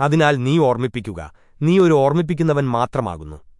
അതിനാൽ നീ ഓർമ്മിപ്പിക്കുക. നീ ഒരു ഓർമ്മിപ്പിക്കുന്നവൻ മാത്രമാകുന്നു.